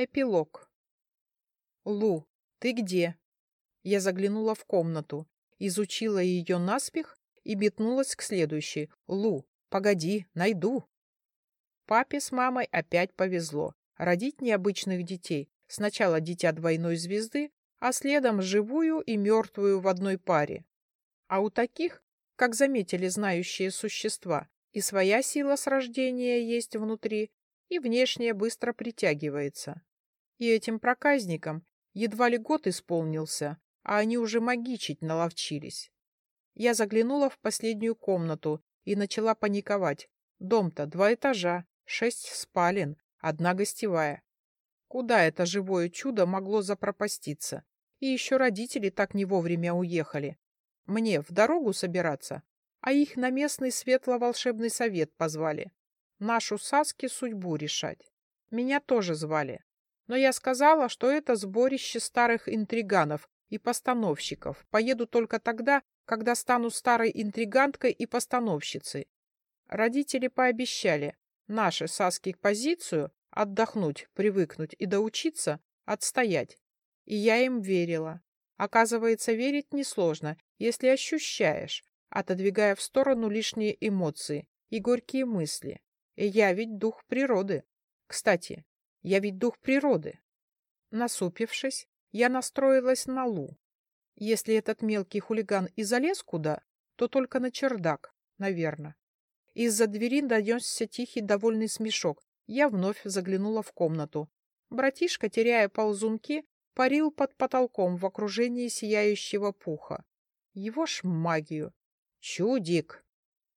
Эпилог. «Лу, ты где?» Я заглянула в комнату, изучила ее наспех и метнулась к следующей. «Лу, погоди, найду!» Папе с мамой опять повезло. Родить необычных детей. Сначала дитя двойной звезды, а следом живую и мертвую в одной паре. А у таких, как заметили знающие существа, и своя сила с рождения есть внутри, и внешне быстро притягивается. И этим проказникам едва ли год исполнился, а они уже магичить наловчились. Я заглянула в последнюю комнату и начала паниковать. Дом-то два этажа, шесть спален, одна гостевая. Куда это живое чудо могло запропаститься? И еще родители так не вовремя уехали. Мне в дорогу собираться, а их на местный светло-волшебный совет позвали. Нашу Саски судьбу решать. Меня тоже звали. Но я сказала, что это сборище старых интриганов и постановщиков. Поеду только тогда, когда стану старой интриганткой и постановщицей. Родители пообещали наши Саски позицию отдохнуть, привыкнуть и доучиться отстоять. И я им верила. Оказывается, верить несложно, если ощущаешь, отодвигая в сторону лишние эмоции и горькие мысли. Я ведь дух природы. Кстати, я ведь дух природы. Насупившись, я настроилась на Лу. Если этот мелкий хулиган и залез куда, то только на чердак, наверное. Из-за двери донесся тихий довольный смешок. Я вновь заглянула в комнату. Братишка, теряя ползунки, парил под потолком в окружении сияющего пуха. Его ж магию. Чудик!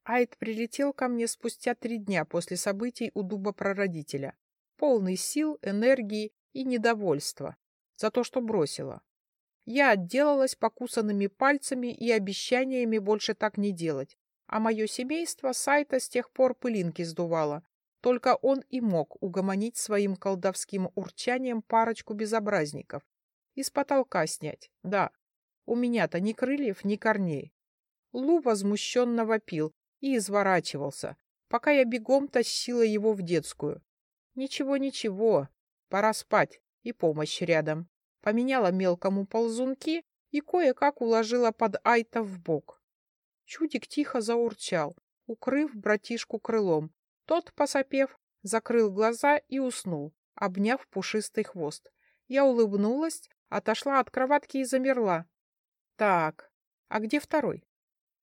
Айд прилетел ко мне спустя три дня после событий у дуба прародителя, полный сил, энергии и недовольства за то, что бросила. Я отделалась покусанными пальцами и обещаниями больше так не делать, а мое семейство сайта с тех пор пылинки сдувало. Только он и мог угомонить своим колдовским урчанием парочку безобразников. Из потолка снять, да. У меня-то ни крыльев, ни корней. Лу возмущенно вопил и изворачивался, пока я бегом тащила его в детскую. Ничего, ничего, пора спать, и помощь рядом. Поменяла мелкому ползунки и кое-как уложила под Айта в бок. Чудик тихо заурчал, укрыв братишку крылом. Тот, посопев, закрыл глаза и уснул, обняв пушистый хвост. Я улыбнулась, отошла от кроватки и замерла. Так, а где второй?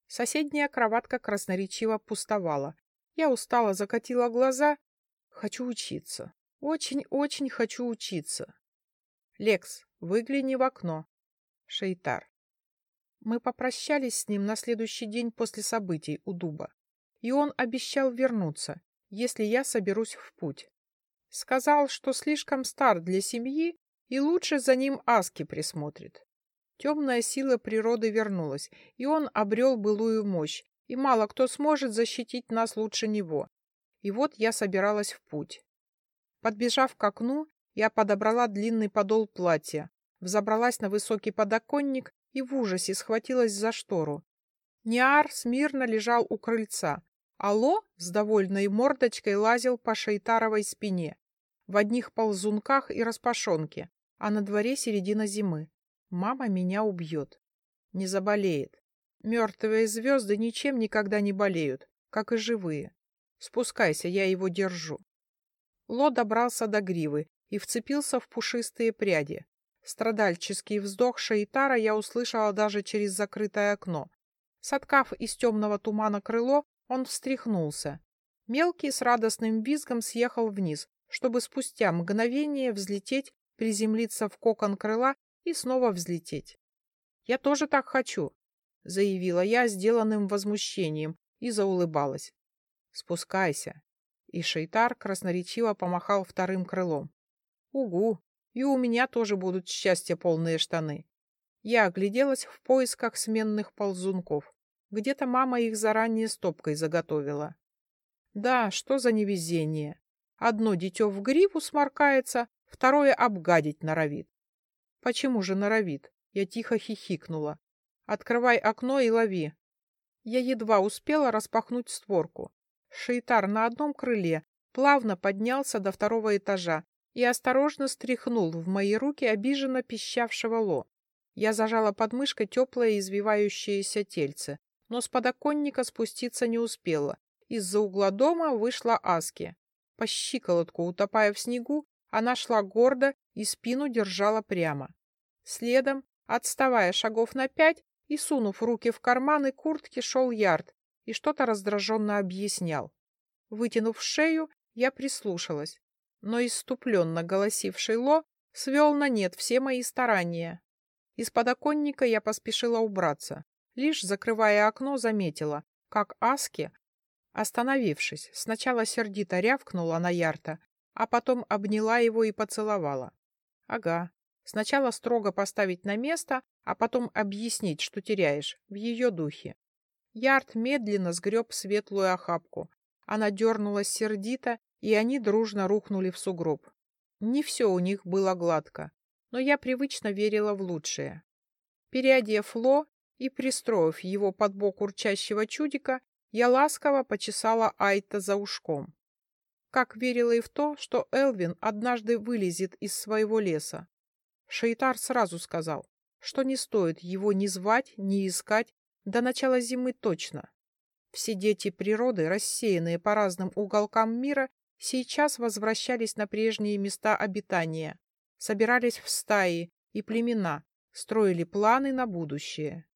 Соседняя кроватка красноречиво пустовала. Я устало закатила глаза. Хочу учиться. Очень-очень хочу учиться. Лекс, выгляни в окно. Шейтар. Мы попрощались с ним на следующий день после событий у дуба. И он обещал вернуться, если я соберусь в путь. Сказал, что слишком стар для семьи, и лучше за ним Аски присмотрит. Темная сила природы вернулась, и он обрел былую мощь, и мало кто сможет защитить нас лучше него. И вот я собиралась в путь. Подбежав к окну, я подобрала длинный подол платья, взобралась на высокий подоконник и в ужасе схватилась за штору. Ниар смирно лежал у крыльца, а Ло с довольной мордочкой лазил по шейтаровой спине, в одних ползунках и распашонке, а на дворе середина зимы. Мама меня убьет. Не заболеет. Мертвые звезды ничем никогда не болеют, как и живые. Спускайся, я его держу. Ло добрался до гривы и вцепился в пушистые пряди. Страдальческий вздох Шейтара я услышала даже через закрытое окно. Соткав из темного тумана крыло, он встряхнулся. Мелкий с радостным визгом съехал вниз, чтобы спустя мгновение взлететь, приземлиться в кокон крыла и снова взлететь. «Я тоже так хочу», — заявила я сделанным возмущением и заулыбалась. «Спускайся». И Шейтар красноречиво помахал вторым крылом. «Угу, и у меня тоже будут счастья полные штаны». Я огляделась в поисках сменных ползунков. Где-то мама их заранее стопкой заготовила. Да, что за невезение. Одно дитё в гриву сморкается, второе обгадить норовит. Почему же норовит? Я тихо хихикнула. Открывай окно и лови. Я едва успела распахнуть створку. Шейтар на одном крыле плавно поднялся до второго этажа и осторожно стряхнул в мои руки обиженно пищавшего Ло. Я зажала под мышкой теплое извивающееся тельце, но с подоконника спуститься не успела. Из-за угла дома вышла Аски. По щиколотку, утопая в снегу, она шла гордо и спину держала прямо. Следом, отставая шагов на пять и сунув руки в карманы куртки, шел Ярд и что-то раздраженно объяснял. Вытянув шею, я прислушалась, но иступленно голосивший Ло свел на нет все мои старания. Из подоконника я поспешила убраться. Лишь закрывая окно, заметила, как Аски, остановившись, сначала сердито рявкнула на Ярта, а потом обняла его и поцеловала. Ага, сначала строго поставить на место, а потом объяснить, что теряешь, в ее духе. Ярд медленно сгреб светлую охапку. Она дернулась сердито, и они дружно рухнули в сугроб. Не все у них было гладко, но я привычно верила в лучшее. Переодев Ло и пристроив его под бок урчащего чудика, я ласково почесала Айта за ушком. Как верила и в то, что Элвин однажды вылезет из своего леса. Шейтар сразу сказал, что не стоит его ни звать, ни искать до начала зимы точно. Все дети природы, рассеянные по разным уголкам мира, сейчас возвращались на прежние места обитания, собирались в стаи и племена, строили планы на будущее.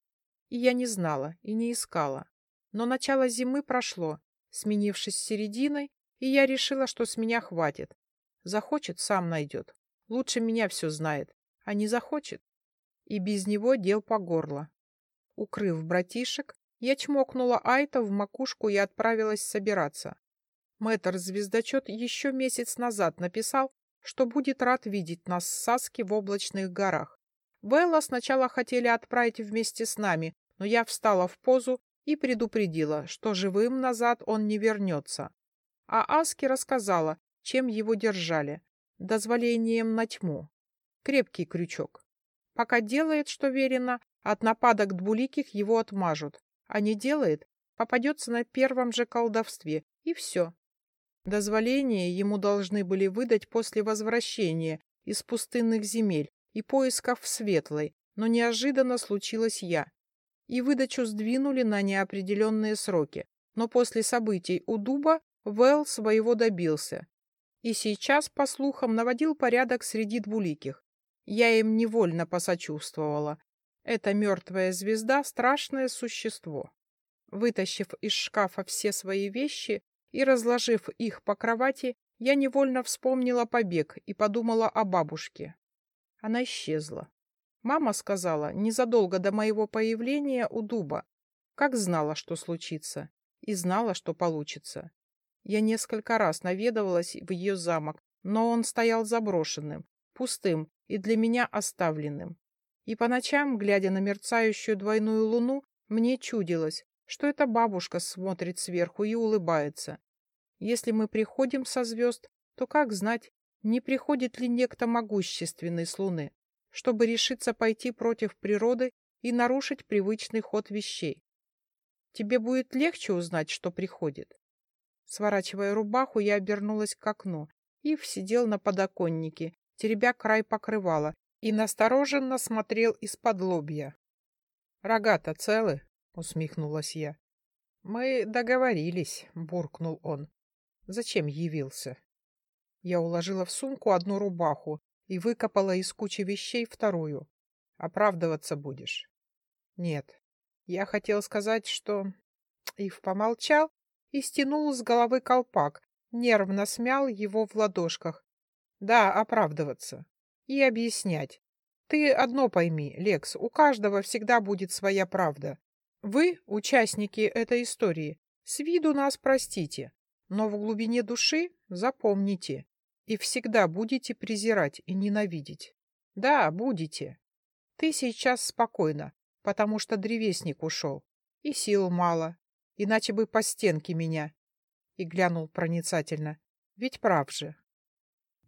И я не знала и не искала. Но начало зимы прошло, сменившись серединой, и я решила, что с меня хватит. Захочет, сам найдет. Лучше меня все знает, а не захочет. И без него дел по горло. Укрыв братишек, я чмокнула Айта в макушку и отправилась собираться. Мэтр-звездочет еще месяц назад написал, что будет рад видеть нас с Саски в облачных горах. Белла сначала хотели отправить вместе с нами, но я встала в позу и предупредила, что живым назад он не вернется. А Аски рассказала, чем его держали. Дозволением на тьму. Крепкий крючок. Пока делает, что верено, от нападок двуликих его отмажут. А не делает, попадется на первом же колдовстве, и все. Дозволение ему должны были выдать после возвращения из пустынных земель и поисков в Светлой, но неожиданно случилось я. И выдачу сдвинули на неопределенные сроки. Но после событий у Дуба Вэл своего добился. И сейчас, по слухам, наводил порядок среди двуликих. Я им невольно посочувствовала. Эта мертвая звезда — страшное существо. Вытащив из шкафа все свои вещи, и, разложив их по кровати, я невольно вспомнила побег и подумала о бабушке. Она исчезла. Мама сказала незадолго до моего появления у дуба, как знала, что случится, и знала, что получится. Я несколько раз наведывалась в ее замок, но он стоял заброшенным, пустым и для меня оставленным. И по ночам, глядя на мерцающую двойную луну, мне чудилось, что эта бабушка смотрит сверху и улыбается. Если мы приходим со звезд, то как знать, не приходит ли некто могущественный с Луны, чтобы решиться пойти против природы и нарушить привычный ход вещей? Тебе будет легче узнать, что приходит. Сворачивая рубаху, я обернулась к окну. Ив сидел на подоконнике, теребя край покрывала, и настороженно смотрел из-под лобья. — Рогата целы? — усмехнулась я. — Мы договорились, — буркнул он. — Зачем явился? Я уложила в сумку одну рубаху и выкопала из кучи вещей вторую. Оправдываться будешь? — Нет. Я хотел сказать, что... Ив помолчал и стянул с головы колпак, нервно смял его в ладошках. Да, оправдываться. И объяснять. Ты одно пойми, Лекс, у каждого всегда будет своя правда. Вы, участники этой истории, с виду нас простите, но в глубине души запомните и всегда будете презирать и ненавидеть. Да, будете. Ты сейчас спокойно, потому что древесник ушел, и сил мало, иначе бы по стенке меня. И глянул проницательно. Ведь прав же.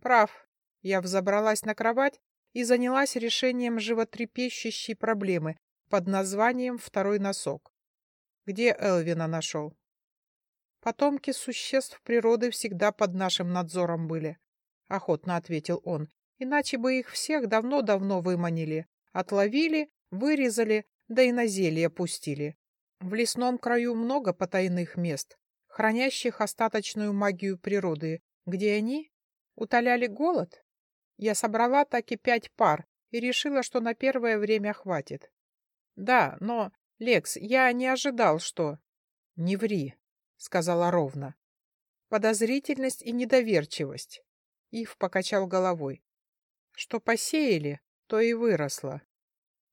Прав. Я взобралась на кровать и занялась решением животрепещущей проблемы, под названием «Второй носок». Где Элвина нашел? Потомки существ природы всегда под нашим надзором были. — охотно ответил он. «Иначе бы их всех давно-давно выманили, отловили, вырезали, да и на зелье пустили. В лесном краю много потайных мест, хранящих остаточную магию природы, где они утоляли голод. Я собрала таки пять пар и решила, что на первое время хватит. Да, но, Лекс, я не ожидал, что... Не ври, сказала ровно. Подозрительность и недоверчивость. Ив покачал головой. Что посеяли, то и выросло.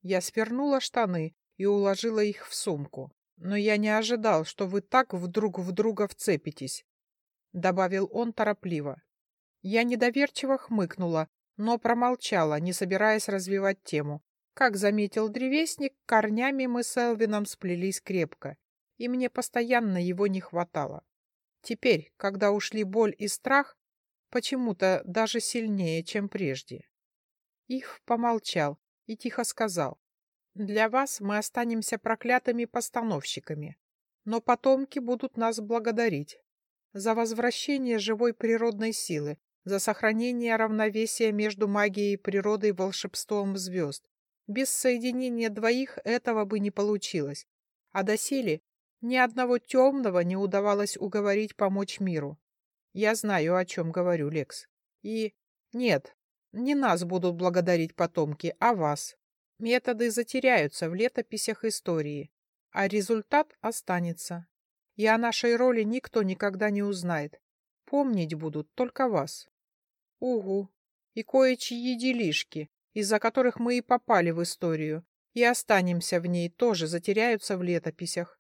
Я свернула штаны и уложила их в сумку. Но я не ожидал, что вы так вдруг в друга вцепитесь, — добавил он торопливо. Я недоверчиво хмыкнула, но промолчала, не собираясь развивать тему. Как заметил древесник, корнями мы с Элвином сплелись крепко, и мне постоянно его не хватало. Теперь, когда ушли боль и страх, почему-то даже сильнее, чем прежде. Их помолчал и тихо сказал. «Для вас мы останемся проклятыми постановщиками, но потомки будут нас благодарить за возвращение живой природной силы, за сохранение равновесия между магией природы и волшебством звезд. Без соединения двоих этого бы не получилось. А доселе ни одного темного не удавалось уговорить помочь миру. Я знаю, о чем говорю, Лекс. И нет, не нас будут благодарить потомки, а вас. Методы затеряются в летописях истории, а результат останется. И о нашей роли никто никогда не узнает. Помнить будут только вас. Угу. И кое-чьи делишки, из-за которых мы и попали в историю, и останемся в ней, тоже затеряются в летописях.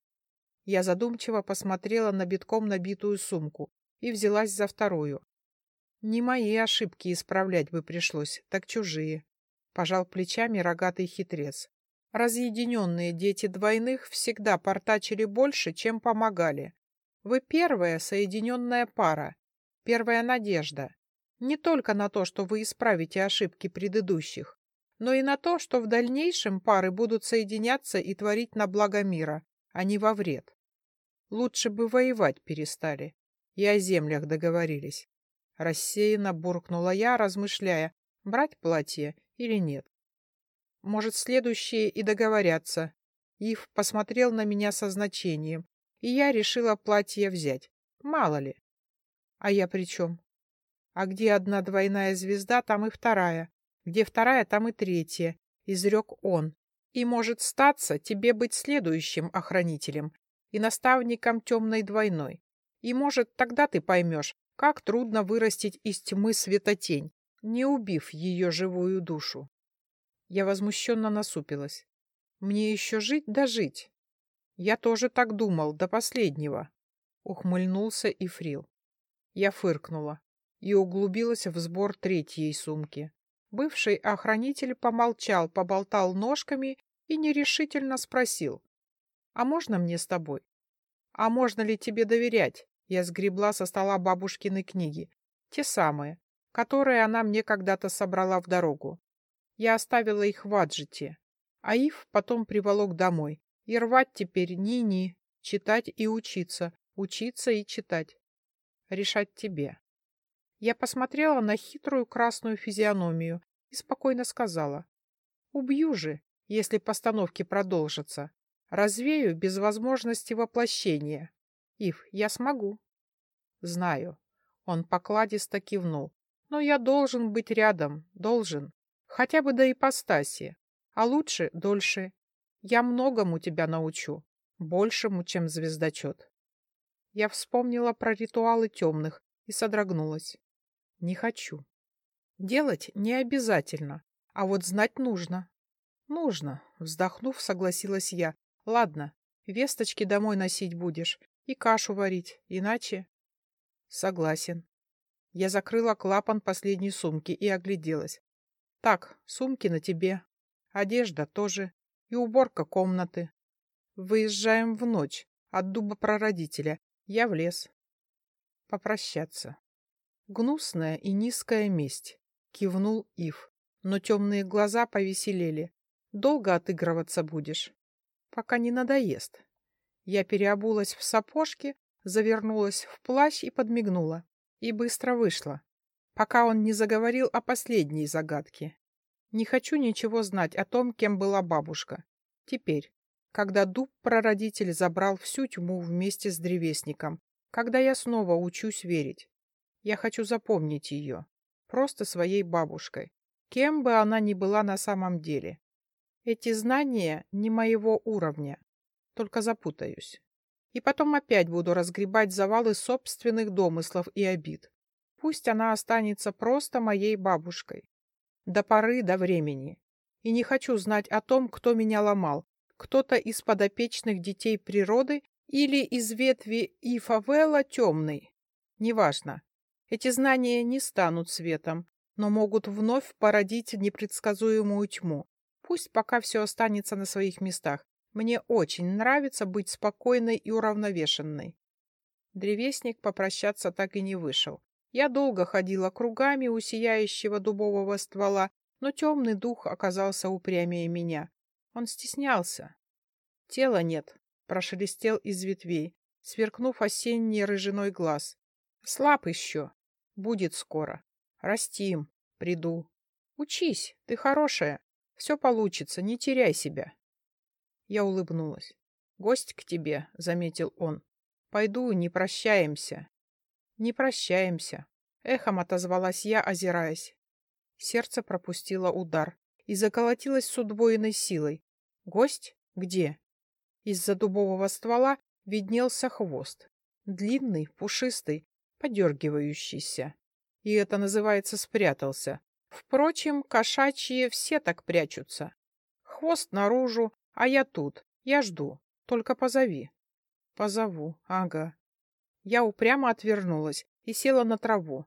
Я задумчиво посмотрела на битком набитую сумку и взялась за вторую. Не мои ошибки исправлять бы пришлось, так чужие. Пожал плечами рогатый хитрец. Разъединенные дети двойных всегда портачили больше, чем помогали. Вы первая соединенная пара, первая надежда. Не только на то, что вы исправите ошибки предыдущих, но и на то, что в дальнейшем пары будут соединяться и творить на благо мира, а не во вред. Лучше бы воевать перестали. И о землях договорились. Рассеянно буркнула я, размышляя, брать платье или нет. Может, следующие и договорятся. Ив посмотрел на меня со значением, и я решила платье взять. Мало ли. А я при чем? А где одна двойная звезда, там и вторая. Где вторая, там и третья. Изрек он. И может статься тебе быть следующим охранителем и наставником темной двойной. И может тогда ты поймешь, как трудно вырастить из тьмы светотень, не убив ее живую душу. Я возмущенно насупилась. Мне еще жить да жить. Я тоже так думал, до последнего. Ухмыльнулся Ифрил. Я фыркнула и углубилась в сбор третьей сумки. Бывший охранитель помолчал, поболтал ножками и нерешительно спросил. «А можно мне с тобой?» «А можно ли тебе доверять?» Я сгребла со стола бабушкины книги. Те самые, которые она мне когда-то собрала в дорогу. Я оставила их в Аджите. А Ив потом приволок домой. И рвать теперь ни-ни, читать и учиться, учиться и читать. Решать тебе. Я посмотрела на хитрую красную физиономию и спокойно сказала. Убью же, если постановки продолжатся. Развею без возможности воплощения. Ив, я смогу. Знаю. Он покладисто кивнул. Но я должен быть рядом, должен. Хотя бы до ипостаси. А лучше дольше. Я многому тебя научу. Большему, чем звездочет. Я вспомнила про ритуалы темных и содрогнулась. Не хочу. Делать не обязательно, а вот знать нужно. Нужно, вздохнув, согласилась я. Ладно, весточки домой носить будешь и кашу варить, иначе... Согласен. Я закрыла клапан последней сумки и огляделась. Так, сумки на тебе, одежда тоже и уборка комнаты. Выезжаем в ночь от дуба прародителя. Я в лес. Попрощаться. Гнусная и низкая месть, кивнул Ив, но темные глаза повеселели. Долго отыгрываться будешь? Пока не надоест. Я переобулась в сапожки, завернулась в плащ и подмигнула. И быстро вышла. пока он не заговорил о последней загадке. Не хочу ничего знать о том, кем была бабушка. Теперь, когда дуб-прародитель забрал всю тьму вместе с древесником, когда я снова учусь верить. Я хочу запомнить ее, просто своей бабушкой, кем бы она ни была на самом деле. Эти знания не моего уровня, только запутаюсь. И потом опять буду разгребать завалы собственных домыслов и обид. Пусть она останется просто моей бабушкой. До поры, до времени. И не хочу знать о том, кто меня ломал. Кто-то из подопечных детей природы или из ветви и фавела темный. Неважно. Эти знания не станут светом, но могут вновь породить непредсказуемую тьму. Пусть пока все останется на своих местах. Мне очень нравится быть спокойной и уравновешенной. Древесник попрощаться так и не вышел. Я долго ходила кругами у сияющего дубового ствола, но темный дух оказался упрямее меня. Он стеснялся. Тела нет, прошелестел из ветвей, сверкнув осенний рыжиной глаз. Слаб еще. Будет скоро. Растим. Приду. Учись, ты хорошая. Все получится, не теряй себя. Я улыбнулась. Гость к тебе, заметил он. Пойду, не прощаемся. Не прощаемся. Эхом отозвалась я, озираясь. Сердце пропустило удар и заколотилось с удвоенной силой. Гость? Где? Из-за дубового ствола виднелся хвост. Длинный, пушистый, подергивающийся. И это называется спрятался. Впрочем, кошачьи все так прячутся. Хвост наружу, а я тут. Я жду. Только позови. Позову, ага. Я упрямо отвернулась и села на траву.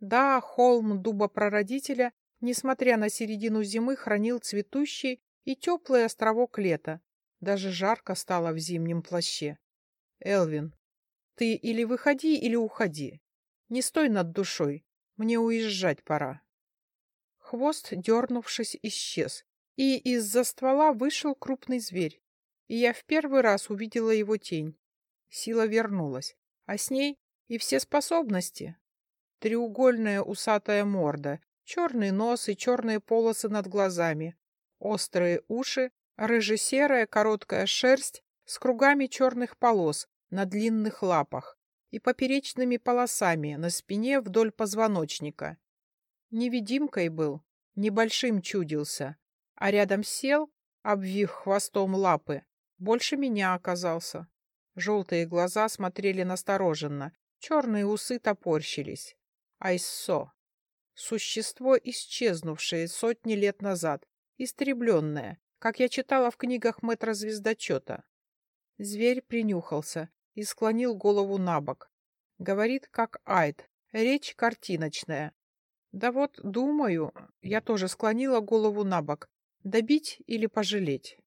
Да, холм дуба прародителя, несмотря на середину зимы, хранил цветущий и теплый островок лета, даже жарко стало в зимнем плаще. Элвин, ты или выходи, или уходи. Не стой над душой. Мне уезжать пора. Хвост, дернувшись, исчез, и из-за ствола вышел крупный зверь. И я в первый раз увидела его тень. Сила вернулась, а с ней и все способности. Треугольная усатая морда, черный нос и черные полосы над глазами, острые уши Рыже-серая короткая шерсть с кругами черных полос на длинных лапах и поперечными полосами на спине вдоль позвоночника. Невидимкой был, небольшим чудился, а рядом сел, обвив хвостом лапы, больше меня оказался. Желтые глаза смотрели настороженно, черные усы топорщились. Айссо. Существо, исчезнувшее сотни лет назад, истребленное, как я читала в книгах мэтра звездочета. Зверь принюхался и склонил голову на бок. Говорит, как Айд, речь картиночная. Да вот, думаю, я тоже склонила голову на бок. Добить или пожалеть?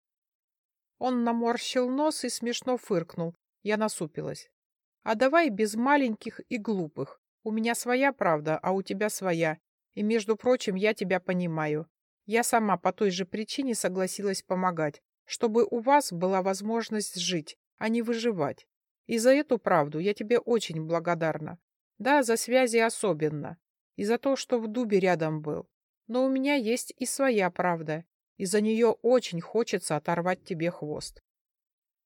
Он наморщил нос и смешно фыркнул. Я насупилась. А давай без маленьких и глупых. У меня своя правда, а у тебя своя. И, между прочим, я тебя понимаю. Я сама по той же причине согласилась помогать, чтобы у вас была возможность жить, а не выживать. И за эту правду я тебе очень благодарна. Да, за связи особенно. И за то, что в дубе рядом был. Но у меня есть и своя правда, и за нее очень хочется оторвать тебе хвост.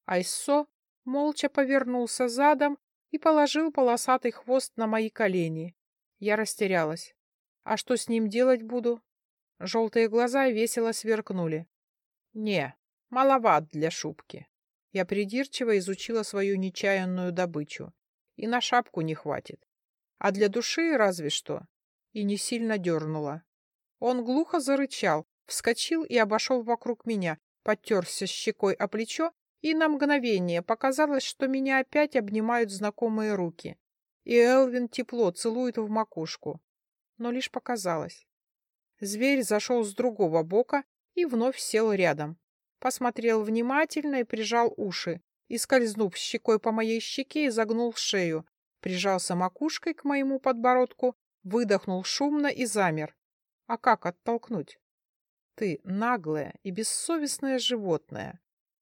Айсо молча повернулся задом и положил полосатый хвост на мои колени. Я растерялась. А что с ним делать буду? Желтые глаза весело сверкнули. Не, маловат для шубки. Я придирчиво изучила свою нечаянную добычу. И на шапку не хватит. А для души разве что. И не сильно дернула. Он глухо зарычал, вскочил и обошел вокруг меня, подтерся щекой о плечо, и на мгновение показалось, что меня опять обнимают знакомые руки. И Элвин тепло целует в макушку. Но лишь показалось. Зверь зашел с другого бока и вновь сел рядом. Посмотрел внимательно и прижал уши, и, скользнув щекой по моей щеке, изогнул шею, прижался макушкой к моему подбородку, выдохнул шумно и замер. А как оттолкнуть? Ты наглое и бессовестное животное.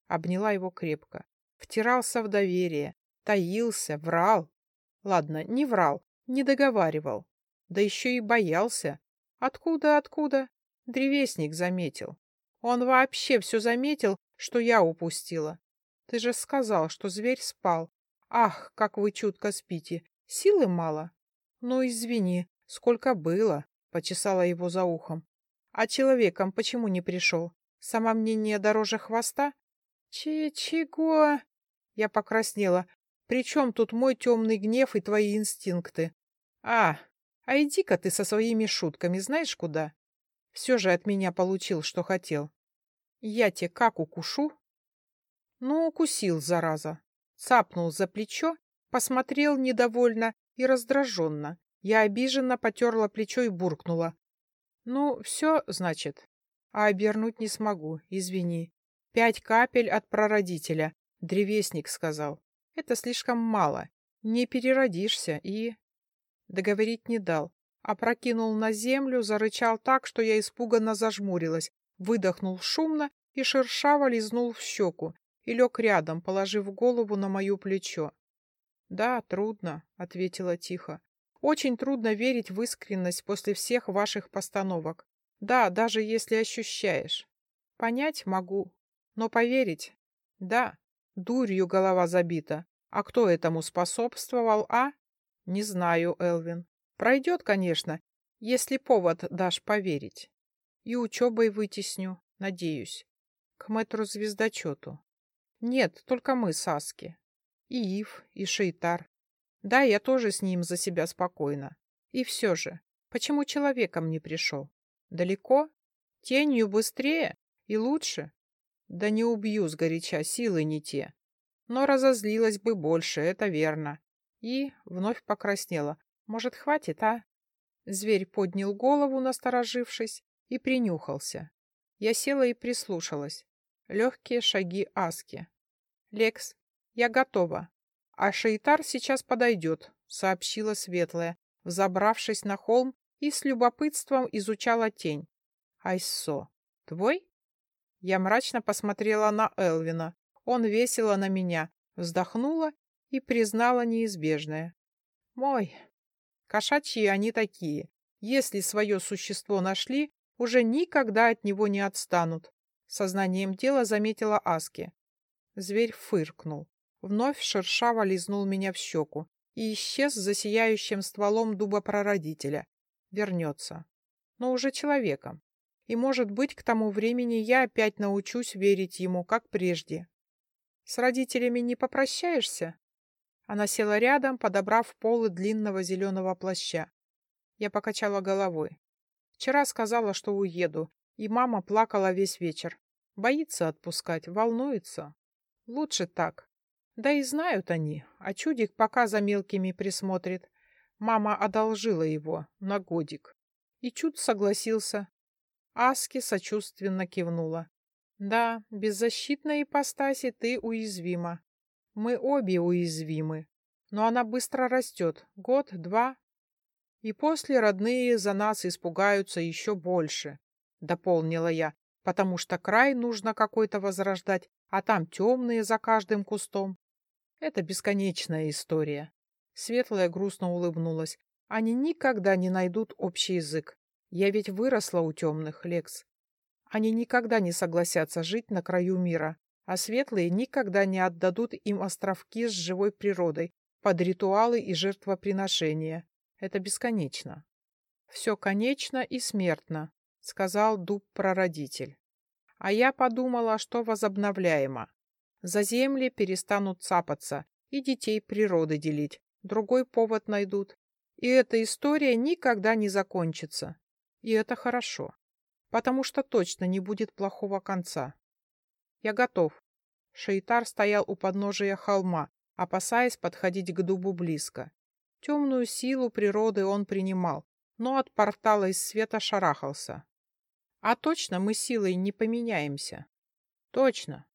Обняла его крепко. Втирался в доверие, таился, врал. Ладно, не врал, не договаривал. Да еще и боялся. Откуда, откуда? Древесник заметил. Он вообще все заметил, что я упустила. Ты же сказал, что зверь спал. Ах, как вы чутко спите. Силы мало. Ну, извини, сколько было, почесала его за ухом. А человеком почему не пришел? Самомнение дороже хвоста? Че-чего? Я покраснела. При чем тут мой темный гнев и твои инстинкты? А, а иди-ка ты со своими шутками знаешь куда? Все же от меня получил, что хотел. Я тебе как укушу? Ну, укусил, зараза. Цапнул за плечо, посмотрел недовольно и раздраженно. Я обиженно потерла плечо и буркнула. Ну, все, значит. А обернуть не смогу, извини. Пять капель от прародителя, древесник сказал. Это слишком мало. Не переродишься и... Договорить не дал. Опрокинул на землю, зарычал так, что я испуганно зажмурилась, выдохнул шумно и шершаво лизнул в щеку и лег рядом, положив голову на мое плечо. «Да, трудно», — ответила тихо. «Очень трудно верить в искренность после всех ваших постановок. Да, даже если ощущаешь. Понять могу, но поверить? Да, дурью голова забита. А кто этому способствовал, а? Не знаю, Элвин. Пройдет, конечно, если повод дашь поверить. И учебой вытесню, надеюсь. К мэтру-звездочету. Нет, только мы с Аски. И Ив, и Шейтар. Да, я тоже с ним за себя спокойно. И все же, почему человеком не пришел? Далеко? Тенью быстрее и лучше? Да не убью сгоряча, силы не те. Но разозлилась бы больше, это верно. И вновь покраснела. Может, хватит, а? Зверь поднял голову, насторожившись, и принюхался. Я села и прислушалась. Легкие шаги Аски. «Лекс, я готова. А Шейтар сейчас подойдет», — сообщила Светлая, взобравшись на холм и с любопытством изучала тень. «Айсо, твой?» Я мрачно посмотрела на Элвина. Он весело на меня, вздохнула и признала неизбежное. «Мой. Кошачьи они такие. Если свое существо нашли, уже никогда от него не отстанут. Сознанием дела заметила Аски. Зверь фыркнул. Вновь шершаво лизнул меня в щеку и исчез за сияющим стволом дуба прародителя. Вернется. Но уже человеком. И, может быть, к тому времени я опять научусь верить ему, как прежде. С родителями не попрощаешься? Она села рядом, подобрав полы длинного зеленого плаща. Я покачала головой. Вчера сказала, что уеду, и мама плакала весь вечер. Боится отпускать, волнуется. Лучше так. Да и знают они, а чудик пока за мелкими присмотрит. Мама одолжила его на годик. И чуд согласился. Аски сочувственно кивнула. Да, беззащитной ипостаси ты уязвима. Мы обе уязвимы. Но она быстро растет. Год, два. И после родные за нас испугаются еще больше, — дополнила я, потому что край нужно какой-то возрождать, а там темные за каждым кустом. Это бесконечная история. Светлая грустно улыбнулась. Они никогда не найдут общий язык. Я ведь выросла у темных, Лекс. Они никогда не согласятся жить на краю мира, а светлые никогда не отдадут им островки с живой природой под ритуалы и жертвоприношения. Это бесконечно. Все конечно и смертно, сказал дуб-прародитель. А я подумала, что возобновляемо. За земли перестанут цапаться и детей природы делить. Другой повод найдут. И эта история никогда не закончится. И это хорошо. Потому что точно не будет плохого конца. Я готов. Шейтар стоял у подножия холма, опасаясь подходить к дубу близко. Темную силу природы он принимал, но от портала из света шарахался. А точно мы силой не поменяемся? Точно.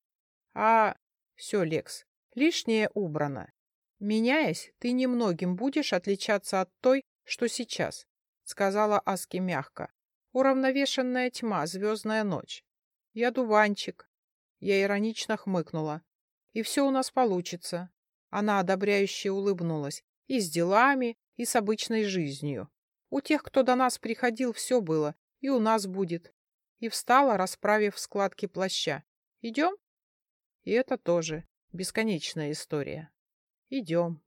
А... Все, Лекс, лишнее убрано. Меняясь, ты немногим будешь отличаться от той, что сейчас, сказала Аски мягко. Уравновешенная тьма, звездная ночь. Я дуванчик. Я иронично хмыкнула. И все у нас получится. Она одобряюще улыбнулась. И с делами, и с обычной жизнью. У тех, кто до нас приходил, все было, и у нас будет. И встала, расправив складки плаща. Идем? И это тоже бесконечная история. Идем.